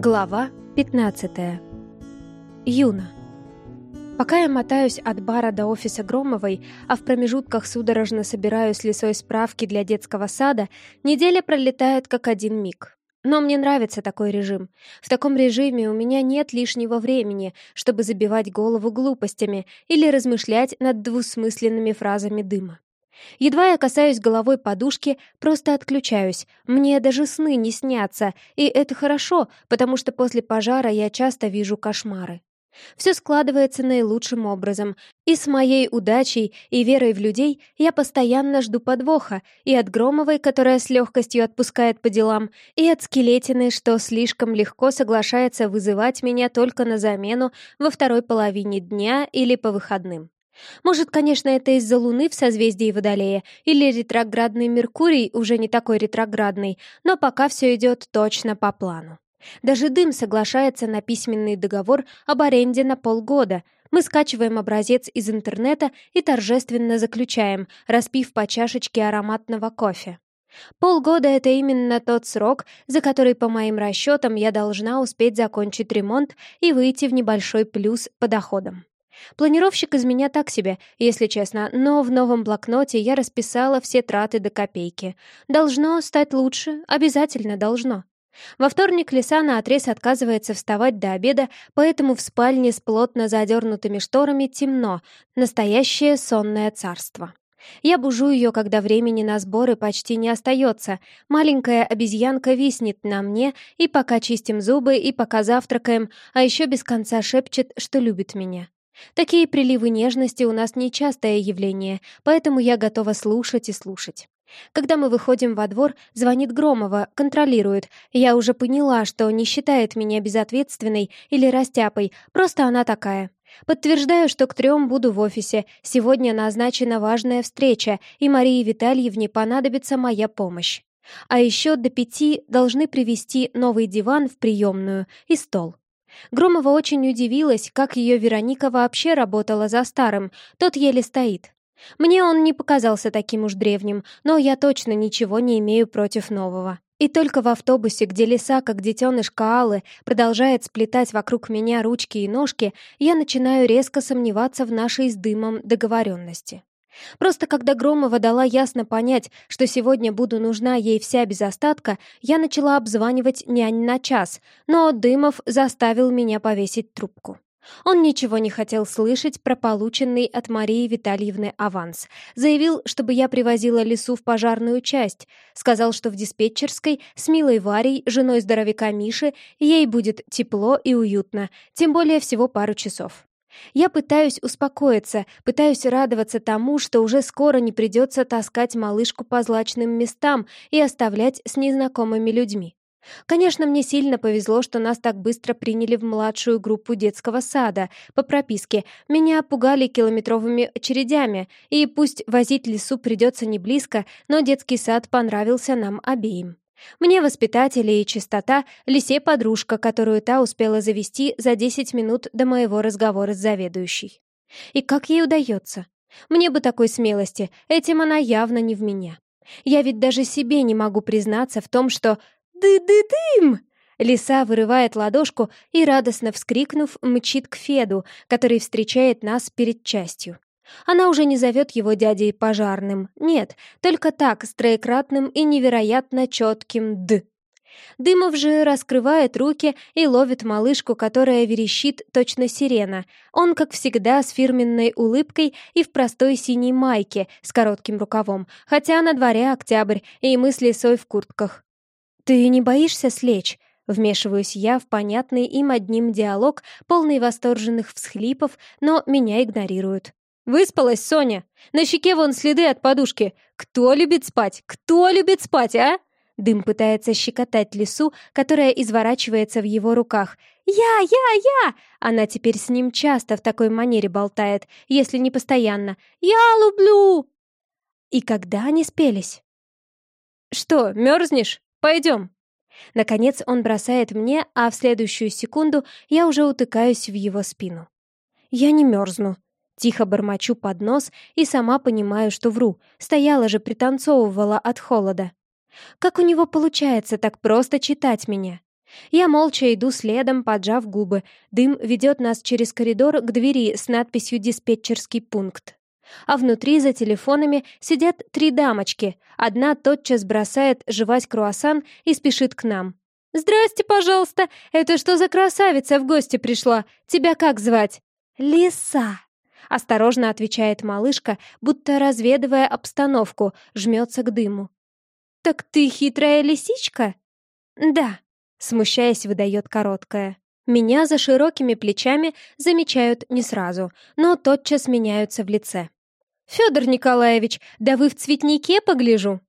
Глава 15. Юна. Пока я мотаюсь от бара до офиса Громовой, а в промежутках судорожно собираю с лисой справки для детского сада, неделя пролетает как один миг. Но мне нравится такой режим. В таком режиме у меня нет лишнего времени, чтобы забивать голову глупостями или размышлять над двусмысленными фразами дыма. Едва я касаюсь головой подушки, просто отключаюсь. Мне даже сны не снятся, и это хорошо, потому что после пожара я часто вижу кошмары. Все складывается наилучшим образом, и с моей удачей и верой в людей я постоянно жду подвоха и от Громовой, которая с легкостью отпускает по делам, и от Скелетины, что слишком легко соглашается вызывать меня только на замену во второй половине дня или по выходным. Может, конечно, это из-за Луны в созвездии Водолея, или ретроградный Меркурий уже не такой ретроградный, но пока все идет точно по плану. Даже Дым соглашается на письменный договор об аренде на полгода. Мы скачиваем образец из интернета и торжественно заключаем, распив по чашечке ароматного кофе. Полгода — это именно тот срок, за который, по моим расчетам, я должна успеть закончить ремонт и выйти в небольшой плюс по доходам. Планировщик из меня так себе, если честно, но в новом блокноте я расписала все траты до копейки. Должно стать лучше, обязательно должно. Во вторник Лиса наотрез отказывается вставать до обеда, поэтому в спальне с плотно задернутыми шторами темно, настоящее сонное царство. Я бужу ее, когда времени на сборы почти не остается. Маленькая обезьянка виснет на мне, и пока чистим зубы, и пока завтракаем, а еще без конца шепчет, что любит меня. Такие приливы нежности у нас нечастое явление, поэтому я готова слушать и слушать. Когда мы выходим во двор, звонит Громова, контролирует. Я уже поняла, что не считает меня безответственной или растяпой, просто она такая. Подтверждаю, что к трем буду в офисе. Сегодня назначена важная встреча, и Марии Витальевне понадобится моя помощь. А еще до пяти должны привезти новый диван в приемную и стол. Громова очень удивилась, как ее Вероника вообще работала за старым, тот еле стоит. Мне он не показался таким уж древним, но я точно ничего не имею против нового. И только в автобусе, где лиса, как детеныш Каалы, продолжает сплетать вокруг меня ручки и ножки, я начинаю резко сомневаться в нашей с дымом договоренности. Просто когда Громова дала ясно понять, что сегодня буду нужна ей вся без остатка, я начала обзванивать нянь на час, но Дымов заставил меня повесить трубку. Он ничего не хотел слышать про полученный от Марии Витальевны аванс. Заявил, чтобы я привозила лесу в пожарную часть. Сказал, что в диспетчерской с милой Варей, женой здоровяка Миши, ей будет тепло и уютно, тем более всего пару часов. Я пытаюсь успокоиться, пытаюсь радоваться тому, что уже скоро не придется таскать малышку по злачным местам и оставлять с незнакомыми людьми. Конечно, мне сильно повезло, что нас так быстро приняли в младшую группу детского сада по прописке. Меня пугали километровыми очередями, и пусть возить лесу придется не близко, но детский сад понравился нам обеим. Мне воспитатели и чистота, лисе подружка, которую та успела завести за 10 минут до моего разговора с заведующей. И как ей удается? Мне бы такой смелости, этим она явно не в меня. Я ведь даже себе не могу признаться в том, что «ды-ды-дым!» Лиса вырывает ладошку и, радостно вскрикнув, мчит к Феду, который встречает нас перед частью. Она уже не зовет его дядей пожарным. Нет, только так, с троекратным и невероятно четким «д». Дымов же раскрывает руки и ловит малышку, которая верещит точно сирена. Он, как всегда, с фирменной улыбкой и в простой синей майке с коротким рукавом, хотя на дворе октябрь, и мы с лисой в куртках. «Ты не боишься слечь?» Вмешиваюсь я в понятный им одним диалог, полный восторженных всхлипов, но меня игнорируют. «Выспалась, Соня? На щеке вон следы от подушки. Кто любит спать? Кто любит спать, а?» Дым пытается щекотать лису, которая изворачивается в его руках. «Я, я, я!» Она теперь с ним часто в такой манере болтает, если не постоянно. «Я люблю!» И когда они спелись? «Что, мерзнешь? Пойдем!» Наконец он бросает мне, а в следующую секунду я уже утыкаюсь в его спину. «Я не мерзну», Тихо бормочу под нос и сама понимаю, что вру. Стояла же, пританцовывала от холода. Как у него получается так просто читать меня? Я молча иду следом, поджав губы. Дым ведет нас через коридор к двери с надписью «Диспетчерский пункт». А внутри за телефонами сидят три дамочки. Одна тотчас бросает жевать круассан и спешит к нам. «Здрасте, пожалуйста! Это что за красавица в гости пришла? Тебя как звать?» «Лиса!» — осторожно отвечает малышка, будто разведывая обстановку, жмется к дыму. «Так ты хитрая лисичка?» «Да», — смущаясь, выдает короткая. Меня за широкими плечами замечают не сразу, но тотчас меняются в лице. «Федор Николаевич, да вы в цветнике погляжу!»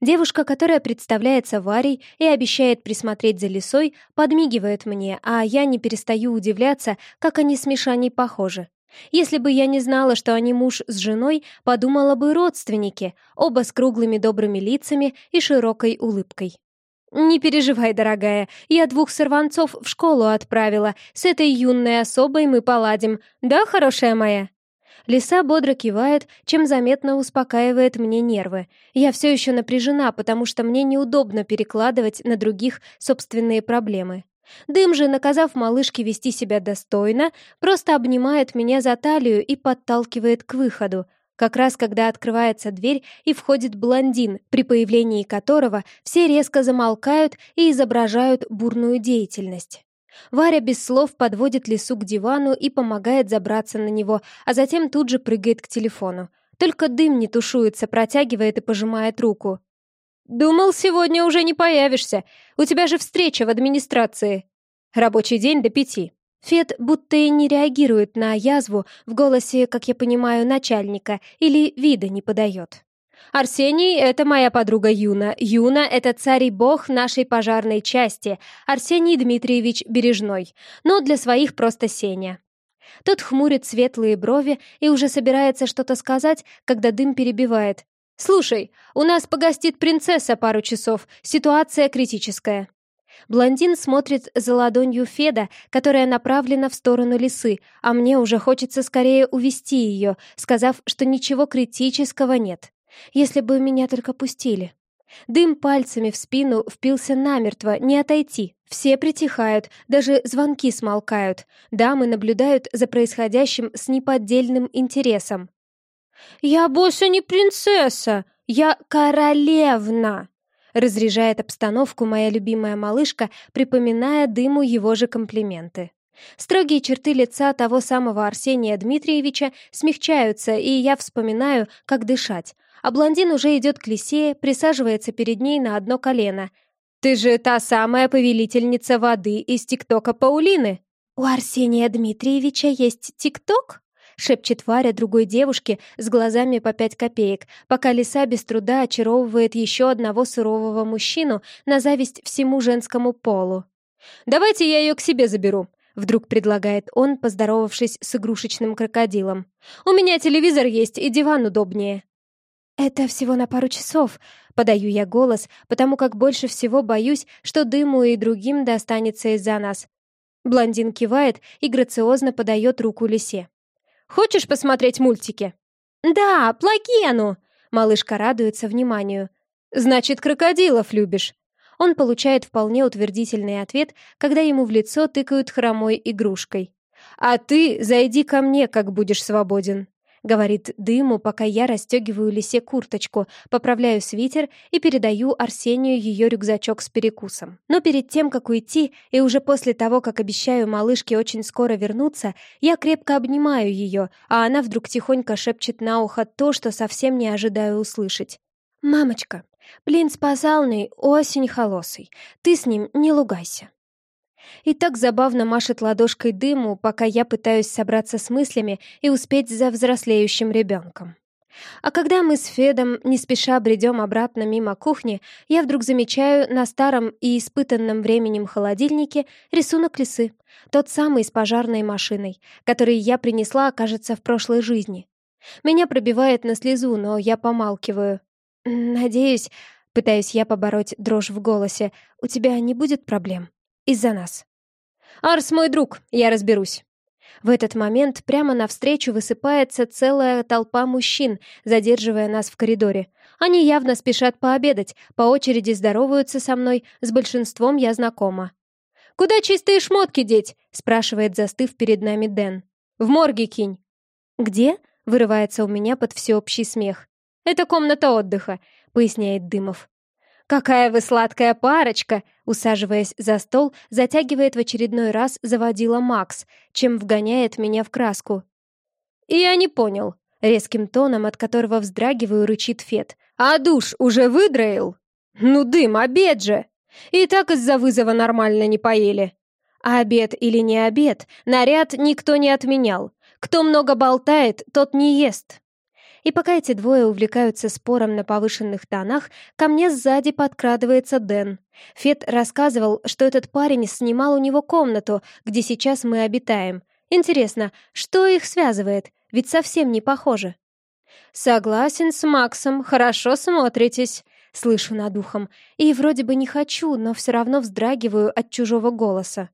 Девушка, которая представляется Варей и обещает присмотреть за лисой, подмигивает мне, а я не перестаю удивляться, как они с Мишаней похожи. Если бы я не знала, что они муж с женой, подумала бы родственники, оба с круглыми добрыми лицами и широкой улыбкой. «Не переживай, дорогая, я двух сорванцов в школу отправила. С этой юной особой мы поладим. Да, хорошая моя?» Лиса бодро кивает, чем заметно успокаивает мне нервы. Я все еще напряжена, потому что мне неудобно перекладывать на других собственные проблемы. Дым же, наказав малышке вести себя достойно, просто обнимает меня за талию и подталкивает к выходу, как раз когда открывается дверь и входит блондин, при появлении которого все резко замолкают и изображают бурную деятельность. Варя без слов подводит лису к дивану и помогает забраться на него, а затем тут же прыгает к телефону. Только дым не тушуется, протягивает и пожимает руку. «Думал, сегодня уже не появишься. У тебя же встреча в администрации. Рабочий день до пяти». Фед будто и не реагирует на язву в голосе, как я понимаю, начальника, или вида не подает. Арсений — это моя подруга Юна. Юна — это царь и бог нашей пожарной части. Арсений Дмитриевич Бережной. Но для своих просто Сеня. Тот хмурит светлые брови и уже собирается что-то сказать, когда дым перебивает. «Слушай, у нас погостит принцесса пару часов. Ситуация критическая». Блондин смотрит за ладонью Феда, которая направлена в сторону лисы, а мне уже хочется скорее увести ее, сказав, что ничего критического нет. Если бы меня только пустили. Дым пальцами в спину впился намертво, не отойти. Все притихают, даже звонки смолкают. Дамы наблюдают за происходящим с неподдельным интересом. «Я больше не принцесса, я королевна!» Разряжает обстановку моя любимая малышка, припоминая дыму его же комплименты. Строгие черты лица того самого Арсения Дмитриевича смягчаются, и я вспоминаю, как дышать, а блондин уже идет к Лисее, присаживается перед ней на одно колено. «Ты же та самая повелительница воды из ТикТока Паулины!» «У Арсения Дмитриевича есть ТикТок?» Шепчет Варя другой девушке с глазами по пять копеек, пока лиса без труда очаровывает еще одного сурового мужчину на зависть всему женскому полу. «Давайте я ее к себе заберу», — вдруг предлагает он, поздоровавшись с игрушечным крокодилом. «У меня телевизор есть и диван удобнее». «Это всего на пару часов», — подаю я голос, потому как больше всего боюсь, что дыму и другим достанется из-за нас. Блондин кивает и грациозно подает руку лисе. «Хочешь посмотреть мультики?» «Да, Плагену!» — малышка радуется вниманию. «Значит, крокодилов любишь?» Он получает вполне утвердительный ответ, когда ему в лицо тыкают хромой игрушкой. «А ты зайди ко мне, как будешь свободен». — говорит Дыму, пока я расстегиваю лисе курточку, поправляю свитер и передаю Арсению ее рюкзачок с перекусом. Но перед тем, как уйти, и уже после того, как обещаю малышке очень скоро вернуться, я крепко обнимаю ее, а она вдруг тихонько шепчет на ухо то, что совсем не ожидаю услышать. «Мамочка, блин спасалный, осень холосый, ты с ним не лугайся». И так забавно машет ладошкой дыму, пока я пытаюсь собраться с мыслями и успеть за взрослеющим ребенком. А когда мы с Федом не спеша бредем обратно мимо кухни, я вдруг замечаю на старом и испытанном временем холодильнике рисунок лисы, тот самый с пожарной машиной, который я принесла, кажется, в прошлой жизни. Меня пробивает на слезу, но я помалкиваю. «Надеюсь...» — пытаюсь я побороть дрожь в голосе. «У тебя не будет проблем?» Из-за нас. «Арс мой друг, я разберусь». В этот момент прямо навстречу высыпается целая толпа мужчин, задерживая нас в коридоре. Они явно спешат пообедать, по очереди здороваются со мной, с большинством я знакома. «Куда чистые шмотки деть?» — спрашивает, застыв перед нами Дэн. «В морге кинь». «Где?» — вырывается у меня под всеобщий смех. «Это комната отдыха», — поясняет Дымов. «Какая вы сладкая парочка!» Усаживаясь за стол, затягивает в очередной раз заводила Макс, чем вгоняет меня в краску. «Я не понял», — резким тоном, от которого вздрагиваю, рычит Фет. «А душ уже выдроил?» «Ну, дым, обед же!» «И так из-за вызова нормально не поели». А обед или не обед, наряд никто не отменял. Кто много болтает, тот не ест. И пока эти двое увлекаются спором на повышенных тонах, ко мне сзади подкрадывается Дэн. Фет рассказывал, что этот парень снимал у него комнату, где сейчас мы обитаем. Интересно, что их связывает? Ведь совсем не похоже. «Согласен с Максом, хорошо смотритесь», — слышу над ухом. И вроде бы не хочу, но все равно вздрагиваю от чужого голоса.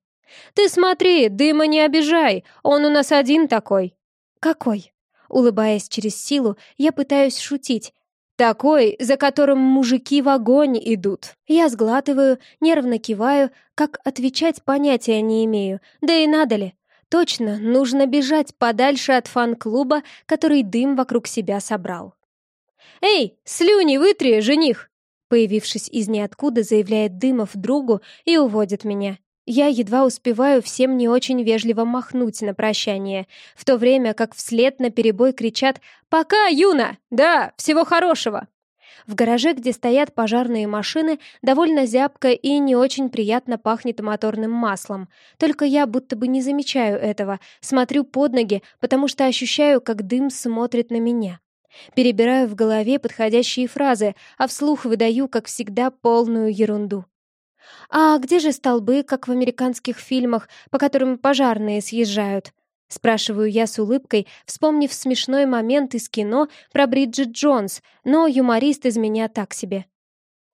«Ты смотри, дыма не обижай, он у нас один такой». «Какой?» Улыбаясь через силу, я пытаюсь шутить. Такой, за которым мужики в огонь идут. Я сглатываю, нервно киваю, как отвечать понятия не имею. Да и надо ли? Точно, нужно бежать подальше от фан-клуба, который дым вокруг себя собрал. «Эй, слюни вытри, жених!» Появившись из ниоткуда, заявляет Дымов другу и уводит меня. Я едва успеваю всем не очень вежливо махнуть на прощание, в то время как вслед на перебой кричат «Пока, Юна! Да, всего хорошего!» В гараже, где стоят пожарные машины, довольно зябко и не очень приятно пахнет моторным маслом. Только я будто бы не замечаю этого, смотрю под ноги, потому что ощущаю, как дым смотрит на меня. Перебираю в голове подходящие фразы, а вслух выдаю, как всегда, полную ерунду. «А где же столбы, как в американских фильмах, по которым пожарные съезжают?» Спрашиваю я с улыбкой, вспомнив смешной момент из кино про Бриджит Джонс, но юморист из меня так себе.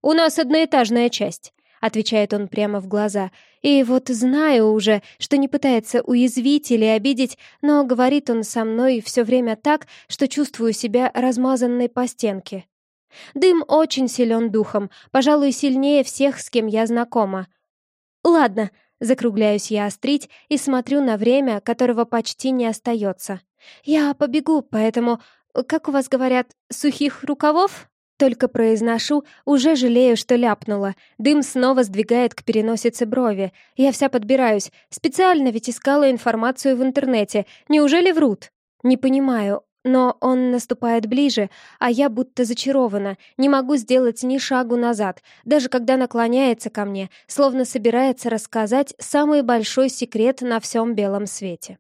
«У нас одноэтажная часть», — отвечает он прямо в глаза. И вот знаю уже, что не пытается уязвить или обидеть, но говорит он со мной все время так, что чувствую себя размазанной по стенке. Дым очень силен духом, пожалуй, сильнее всех, с кем я знакома. Ладно, закругляюсь я острить и смотрю на время, которого почти не остается. Я побегу, поэтому, как у вас говорят, сухих рукавов? Только произношу, уже жалею, что ляпнула. Дым снова сдвигает к переносице брови. Я вся подбираюсь. Специально ведь искала информацию в интернете. Неужели врут? Не понимаю, но он наступает ближе, а я будто зачарована, не могу сделать ни шагу назад, даже когда наклоняется ко мне, словно собирается рассказать самый большой секрет на всем белом свете.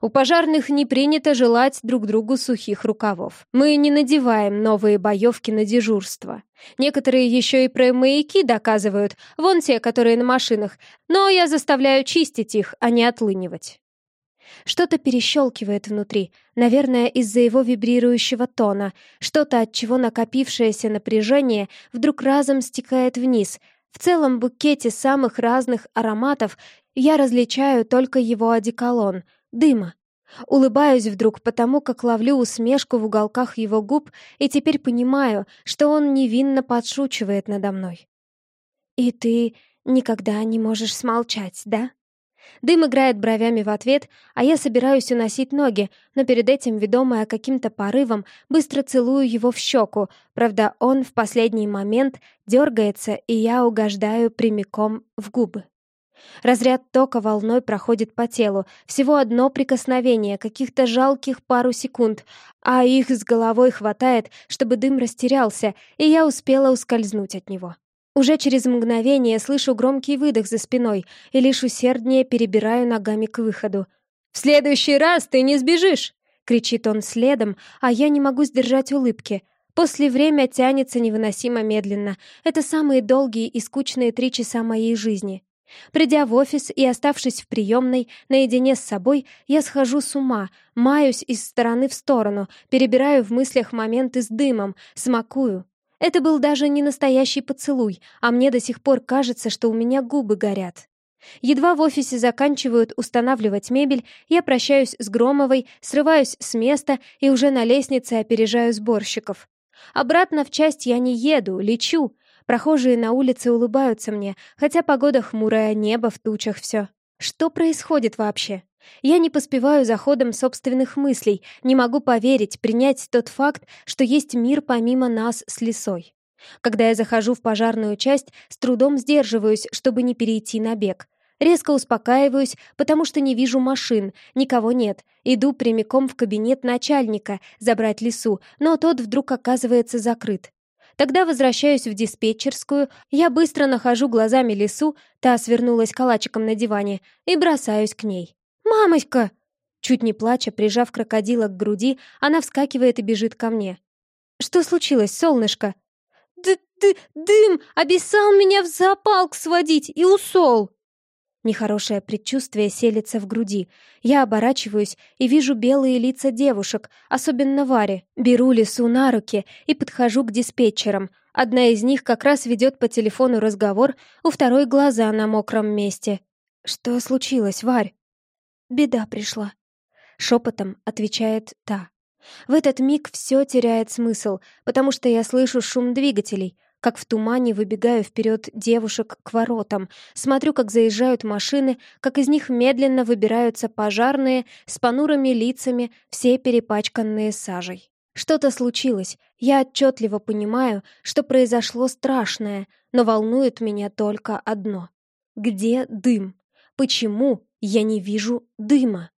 У пожарных не принято желать друг другу сухих рукавов. Мы не надеваем новые боевки на дежурство. Некоторые еще и про маяки доказывают, вон те, которые на машинах, но я заставляю чистить их, а не отлынивать. Что-то перещелкивает внутри, наверное, из-за его вибрирующего тона, что-то, от чего накопившееся напряжение вдруг разом стекает вниз. В целом букете самых разных ароматов я различаю только его одеколон — дыма. Улыбаюсь вдруг потому, как ловлю усмешку в уголках его губ и теперь понимаю, что он невинно подшучивает надо мной. «И ты никогда не можешь смолчать, да?» Дым играет бровями в ответ, а я собираюсь уносить ноги, но перед этим, ведомая каким-то порывом, быстро целую его в щеку. Правда, он в последний момент дергается, и я угождаю прямиком в губы. Разряд тока волной проходит по телу. Всего одно прикосновение, каких-то жалких пару секунд, а их с головой хватает, чтобы дым растерялся, и я успела ускользнуть от него. Уже через мгновение слышу громкий выдох за спиной и лишь усерднее перебираю ногами к выходу. «В следующий раз ты не сбежишь!» — кричит он следом, а я не могу сдержать улыбки. После время тянется невыносимо медленно. Это самые долгие и скучные три часа моей жизни. Придя в офис и оставшись в приемной, наедине с собой, я схожу с ума, маюсь из стороны в сторону, перебираю в мыслях моменты с дымом, смакую, это был даже не настоящий поцелуй, а мне до сих пор кажется, что у меня губы горят. Едва в офисе заканчивают устанавливать мебель, я прощаюсь с Громовой, срываюсь с места и уже на лестнице опережаю сборщиков. Обратно в часть я не еду, лечу. Прохожие на улице улыбаются мне, хотя погода хмурая, небо в тучах все. Что происходит вообще? Я не поспеваю за ходом собственных мыслей, не могу поверить, принять тот факт, что есть мир помимо нас с лесой. Когда я захожу в пожарную часть, с трудом сдерживаюсь, чтобы не перейти на бег. Резко успокаиваюсь, потому что не вижу машин, никого нет. Иду прямиком в кабинет начальника забрать лесу, но тот вдруг оказывается закрыт. Тогда возвращаюсь в диспетчерскую, я быстро нахожу глазами лесу, та свернулась калачиком на диване, и бросаюсь к ней. «Мамочка!» Чуть не плача, прижав крокодила к груди, она вскакивает и бежит ко мне. «Что случилось, солнышко?» «Д -д «Дым! Обещал меня в зоопарк сводить и усол!» Нехорошее предчувствие селится в груди. Я оборачиваюсь и вижу белые лица девушек, особенно Варе. Беру лесу на руки и подхожу к диспетчерам. Одна из них как раз ведет по телефону разговор, у второй глаза на мокром месте. «Что случилось, Варь?» «Беда пришла», — шепотом отвечает та. В этот миг все теряет смысл, потому что я слышу шум двигателей — как в тумане выбегаю вперед девушек к воротам, смотрю, как заезжают машины, как из них медленно выбираются пожарные с понурыми лицами, все перепачканные сажей. Что-то случилось, я отчетливо понимаю, что произошло страшное, но волнует меня только одно. Где дым? Почему я не вижу дыма?